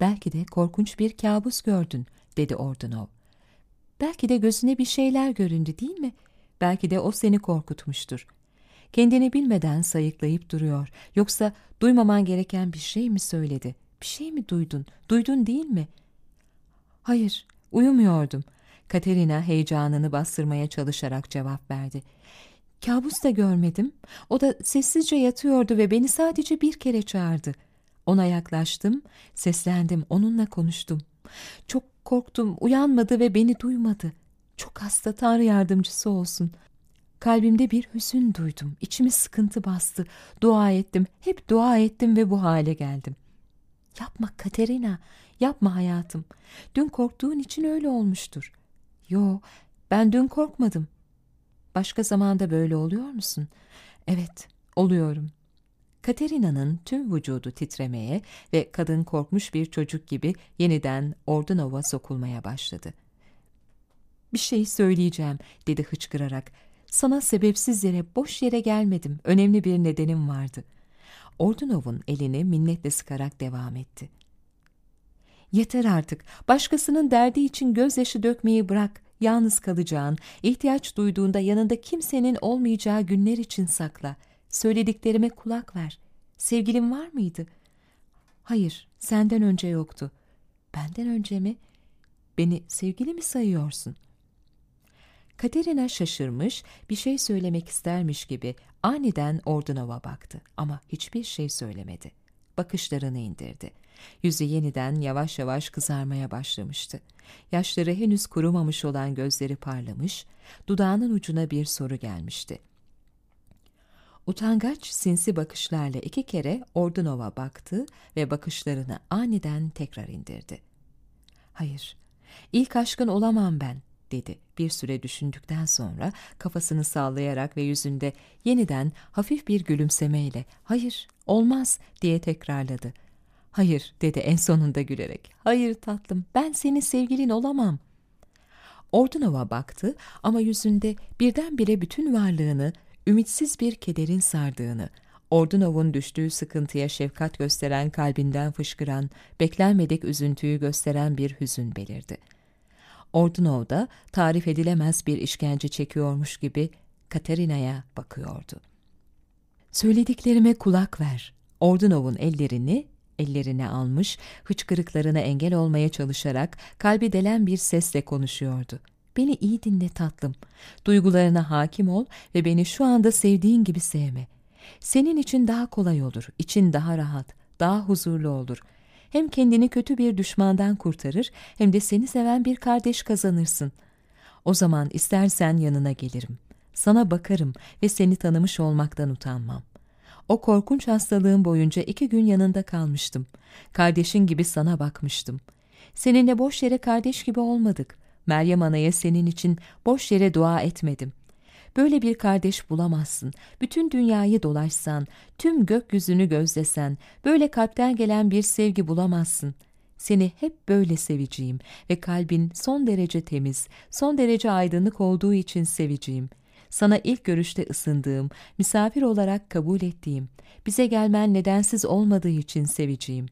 Belki de korkunç bir kabus gördün, dedi Ordunov. Belki de gözüne bir şeyler göründü değil mi? Belki de o seni korkutmuştur. Kendini bilmeden sayıklayıp duruyor. Yoksa duymaman gereken bir şey mi söyledi? Bir şey mi duydun? Duydun değil mi? Hayır, uyumuyordum. Katerina heyecanını bastırmaya çalışarak cevap verdi. Kabus da görmedim. O da sessizce yatıyordu ve beni sadece bir kere çağırdı. Ona yaklaştım, seslendim, onunla konuştum. Çok korktum, uyanmadı ve beni duymadı. Çok hasta, Tanrı yardımcısı olsun. Kalbimde bir hüzün duydum, içimi sıkıntı bastı. Dua ettim, hep dua ettim ve bu hale geldim. Yapma Katerina, yapma hayatım. Dün korktuğun için öyle olmuştur. Yo, ben dün korkmadım. Başka zamanda böyle oluyor musun? Evet, oluyorum. Katerina'nın tüm vücudu titremeye ve kadın korkmuş bir çocuk gibi yeniden Ordunova sokulmaya başladı. Bir şey söyleyeceğim, dedi hıçkırarak. Sana sebepsiz yere, boş yere gelmedim. Önemli bir nedenim vardı. Ordunov'un elini minnetle sıkarak devam etti. Yeter artık. Başkasının derdi için gözyaşı dökmeyi bırak. Yalnız kalacağın, ihtiyaç duyduğunda yanında kimsenin olmayacağı günler için sakla. Söylediklerime kulak ver. Sevgilin var mıydı? Hayır, senden önce yoktu. Benden önce mi? Beni sevgili mi sayıyorsun? Katerina şaşırmış, bir şey söylemek istermiş gibi aniden Ordunova baktı ama hiçbir şey söylemedi. Bakışlarını indirdi. Yüzü yeniden yavaş yavaş kızarmaya başlamıştı. Yaşları henüz kurumamış olan gözleri parlamış, dudağının ucuna bir soru gelmişti. Utangaç sinsi bakışlarla iki kere Ordunova baktı ve bakışlarını aniden tekrar indirdi. Hayır, ilk aşkın olamam ben, dedi bir süre düşündükten sonra kafasını sallayarak ve yüzünde yeniden hafif bir gülümsemeyle hayır olmaz diye tekrarladı. Hayır dedi en sonunda gülerek. Hayır tatlım ben senin sevgilin olamam. Ordunova baktı ama yüzünde birdenbire bütün varlığını ümitsiz bir kederin sardığını, Ordunov'un düştüğü sıkıntıya şefkat gösteren kalbinden fışkıran, beklenmedik üzüntüyü gösteren bir hüzün belirdi. Ordunov da tarif edilemez bir işkence çekiyormuş gibi Katerina'ya bakıyordu. Söylediklerime kulak ver. Ordunov'un ellerini ellerine almış, hıçkırıklarına engel olmaya çalışarak kalbi delen bir sesle konuşuyordu. Beni iyi dinle tatlım. Duygularına hakim ol ve beni şu anda sevdiğin gibi sevme. Senin için daha kolay olur, için daha rahat, daha huzurlu olur. Hem kendini kötü bir düşmandan kurtarır hem de seni seven bir kardeş kazanırsın. O zaman istersen yanına gelirim. Sana bakarım ve seni tanımış olmaktan utanmam. O korkunç hastalığın boyunca iki gün yanında kalmıştım. Kardeşin gibi sana bakmıştım. Seninle boş yere kardeş gibi olmadık. Meryem Ana'ya senin için boş yere dua etmedim. Böyle bir kardeş bulamazsın. Bütün dünyayı dolaşsan, tüm gökyüzünü gözlesen, böyle kalpten gelen bir sevgi bulamazsın. Seni hep böyle seveceğim ve kalbin son derece temiz, son derece aydınlık olduğu için seveceğim. Sana ilk görüşte ısındığım, misafir olarak kabul ettiğim, bize gelmen nedensiz olmadığı için seveceğim.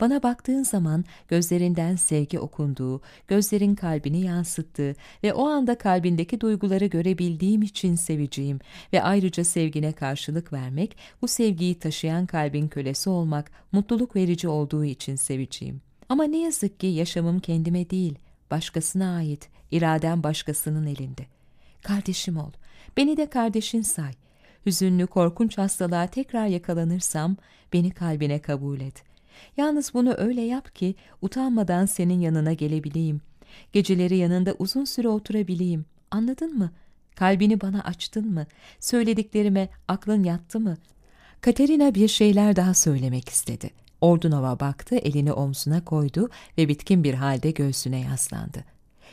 Bana baktığın zaman gözlerinden sevgi okunduğu, gözlerin kalbini yansıttığı ve o anda kalbindeki duyguları görebildiğim için seveceğim ve ayrıca sevgine karşılık vermek, bu sevgiyi taşıyan kalbin kölesi olmak, mutluluk verici olduğu için seveceğim. Ama ne yazık ki yaşamım kendime değil, başkasına ait, iradem başkasının elinde. Kardeşim ol, beni de kardeşin say. Hüzünlü, korkunç hastalığa tekrar yakalanırsam, beni kalbine kabul et.'' Yalnız bunu öyle yap ki utanmadan senin yanına gelebileyim. Geceleri yanında uzun süre oturabileyim. Anladın mı? Kalbini bana açtın mı? Söylediklerime aklın yattı mı? Katerina bir şeyler daha söylemek istedi. Ordunova baktı, elini omzuna koydu ve bitkin bir halde göğsüne yaslandı.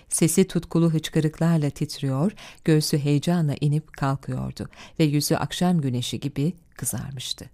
Sesi tutkulu hıçkırıklarla titriyor, göğsü heyecanla inip kalkıyordu ve yüzü akşam güneşi gibi kızarmıştı.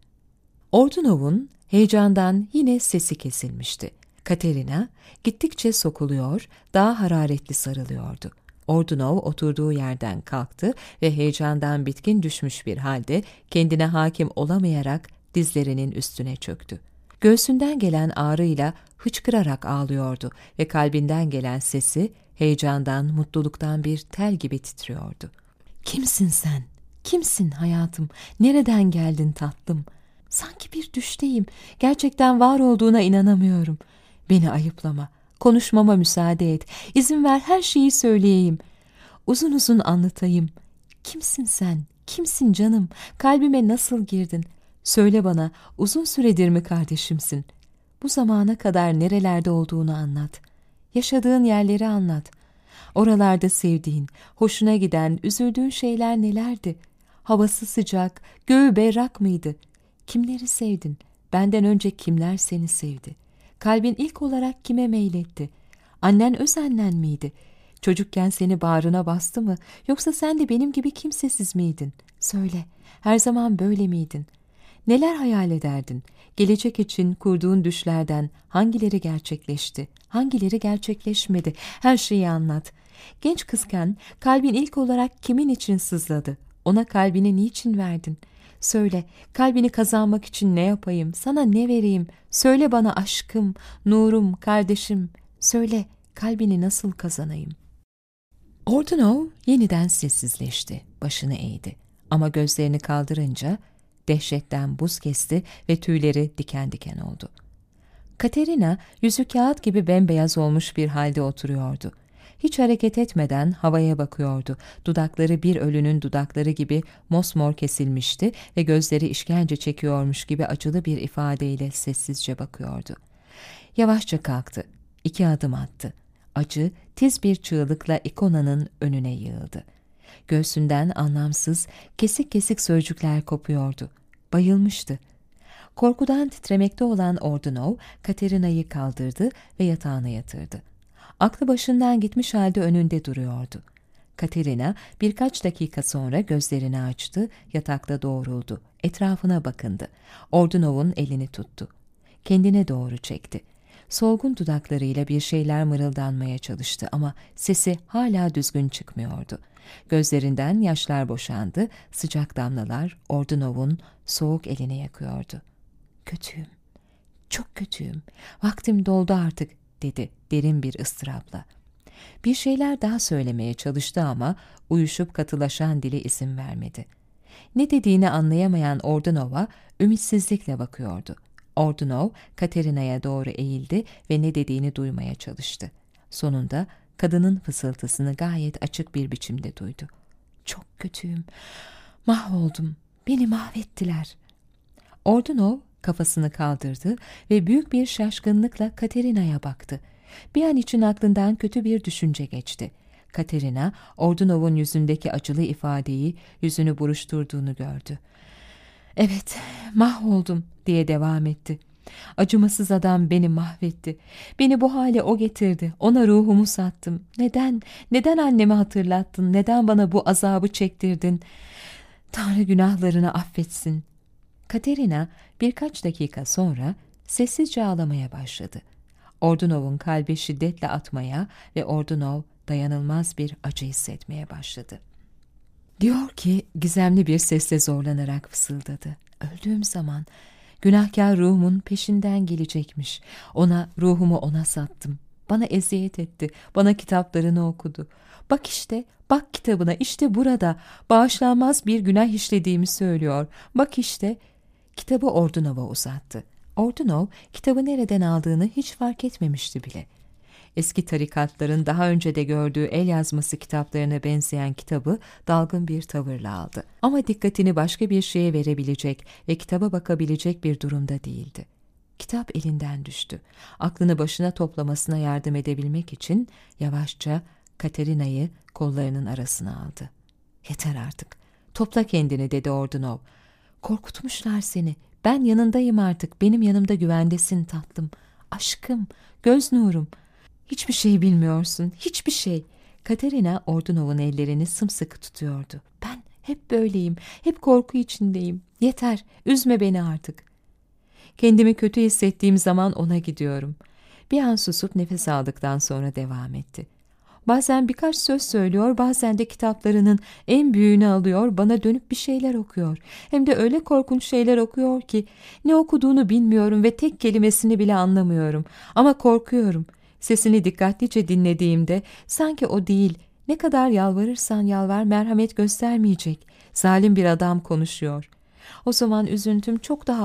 Ordunov'un heyecandan yine sesi kesilmişti. Katerina gittikçe sokuluyor, daha hararetli sarılıyordu. Ordunov oturduğu yerden kalktı ve heyecandan bitkin düşmüş bir halde kendine hakim olamayarak dizlerinin üstüne çöktü. Göğsünden gelen ağrıyla hıçkırarak ağlıyordu ve kalbinden gelen sesi heyecandan, mutluluktan bir tel gibi titriyordu. Kimsin sen? Kimsin hayatım? Nereden geldin tatlım? Sanki bir düşteyim. Gerçekten var olduğuna inanamıyorum. Beni ayıplama. Konuşmama müsaade et. İzin ver her şeyi söyleyeyim. Uzun uzun anlatayım. Kimsin sen? Kimsin canım? Kalbime nasıl girdin? Söyle bana, uzun süredir mi kardeşimsin? Bu zamana kadar nerelerde olduğunu anlat. Yaşadığın yerleri anlat. Oralarda sevdiğin, hoşuna giden, üzüldüğün şeyler nelerdi? Havası sıcak, göğü berrak mıydı? Kimleri sevdin? Benden önce kimler seni sevdi? Kalbin ilk olarak kime meyletti? Annen öz annen miydi? Çocukken seni bağrına bastı mı? Yoksa sen de benim gibi kimsesiz miydin? Söyle, her zaman böyle miydin? Neler hayal ederdin? Gelecek için kurduğun düşlerden hangileri gerçekleşti? Hangileri gerçekleşmedi? Her şeyi anlat. Genç kızken kalbin ilk olarak kimin için sızladı? Ona kalbini niçin verdin? Söyle, kalbini kazanmak için ne yapayım? Sana ne vereyim? Söyle bana aşkım, nurum, kardeşim. Söyle, kalbini nasıl kazanayım? Ordunov yeniden sessizleşti, başını eğdi. Ama gözlerini kaldırınca dehşetten buz kesti ve tüyleri diken diken oldu. Katerina yüzü kağıt gibi bembeyaz olmuş bir halde oturuyordu. Hiç hareket etmeden havaya bakıyordu. Dudakları bir ölünün dudakları gibi mosmor kesilmişti ve gözleri işkence çekiyormuş gibi acılı bir ifadeyle sessizce bakıyordu. Yavaşça kalktı. İki adım attı. Acı, tiz bir çığlıkla ikonanın önüne yığıldı. Göğsünden anlamsız, kesik kesik sözcükler kopuyordu. Bayılmıştı. Korkudan titremekte olan Ordunov, Katerina'yı kaldırdı ve yatağına yatırdı. Aklı başından gitmiş halde önünde duruyordu. Katerina birkaç dakika sonra gözlerini açtı, yatakta doğruldu. Etrafına bakındı. Ordunov'un elini tuttu. Kendine doğru çekti. Solgun dudaklarıyla bir şeyler mırıldanmaya çalıştı ama sesi hala düzgün çıkmıyordu. Gözlerinden yaşlar boşandı, sıcak damlalar Ordunov'un soğuk elini yakıyordu. Kötüyüm, çok kötüyüm, vaktim doldu artık dedi derin bir ıstırapla. Bir şeyler daha söylemeye çalıştı ama uyuşup katılaşan dili izin vermedi. Ne dediğini anlayamayan Ordunov'a ümitsizlikle bakıyordu. Ordunov, Katerina'ya doğru eğildi ve ne dediğini duymaya çalıştı. Sonunda kadının fısıltısını gayet açık bir biçimde duydu. Çok kötüyüm, mahvoldum, beni mahvettiler. Ordunov kafasını kaldırdı ve büyük bir şaşkınlıkla Katerina'ya baktı. Bir an için aklından kötü bir düşünce geçti. Katerina, Ordunov'un yüzündeki acılı ifadeyi, yüzünü buruşturduğunu gördü. Evet, mahvoldum diye devam etti. Acımasız adam beni mahvetti. Beni bu hale o getirdi. Ona ruhumu sattım. Neden? Neden annemi hatırlattın? Neden bana bu azabı çektirdin? Tanrı günahlarını affetsin. Katerina birkaç dakika sonra sessizce ağlamaya başladı. Ordunov'un kalbi şiddetle atmaya ve Ordunov dayanılmaz bir acı hissetmeye başladı. Diyor ki gizemli bir sesle zorlanarak fısıldadı. Öldüğüm zaman günahkar ruhumun peşinden gelecekmiş. Ona ruhumu ona sattım. Bana eziyet etti. Bana kitaplarını okudu. Bak işte, bak kitabına işte burada. Bağışlanmaz bir günah işlediğimi söylüyor. Bak işte. Kitabı Ordunov'a uzattı. Ordunov kitabı nereden aldığını hiç fark etmemişti bile eski tarikatların daha önce de gördüğü el yazması kitaplarına benzeyen kitabı dalgın bir tavırla aldı. Ama dikkatini başka bir şeye verebilecek ve kitaba bakabilecek bir durumda değildi. Kitap elinden düştü. Aklını başına toplamasına yardım edebilmek için yavaşça Katerina'yı kollarının arasına aldı. Yeter artık. Topla kendini dedi Ordunov. Korkutmuşlar seni. Ben yanındayım artık. Benim yanımda güvendesin tatlım. Aşkım, göz nurum. Hiçbir şey bilmiyorsun, hiçbir şey. Katerina Ordunov'un ellerini sımsıkı tutuyordu. Ben hep böyleyim, hep korku içindeyim. Yeter, üzme beni artık. Kendimi kötü hissettiğim zaman ona gidiyorum. Bir an susup nefes aldıktan sonra devam etti. Bazen birkaç söz söylüyor, bazen de kitaplarının en büyüğünü alıyor, bana dönüp bir şeyler okuyor. Hem de öyle korkunç şeyler okuyor ki ne okuduğunu bilmiyorum ve tek kelimesini bile anlamıyorum. Ama korkuyorum. Sesini dikkatlice dinlediğimde sanki o değil, ne kadar yalvarırsan yalvar merhamet göstermeyecek. Zalim bir adam konuşuyor. O zaman üzüntüm çok daha